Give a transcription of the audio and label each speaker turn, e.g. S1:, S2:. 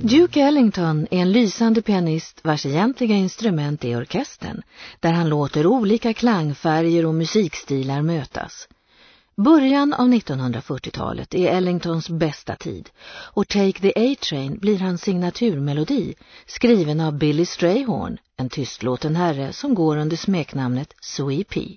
S1: Duke Ellington är en lysande pianist vars egentliga instrument är orkestern, där han låter olika klangfärger och musikstilar mötas. Början av 1940-talet är Ellingtons bästa tid och Take the A-Train blir hans signaturmelodi, skriven av Billy Strayhorn, en tystlåten herre som går under smeknamnet Sweepy.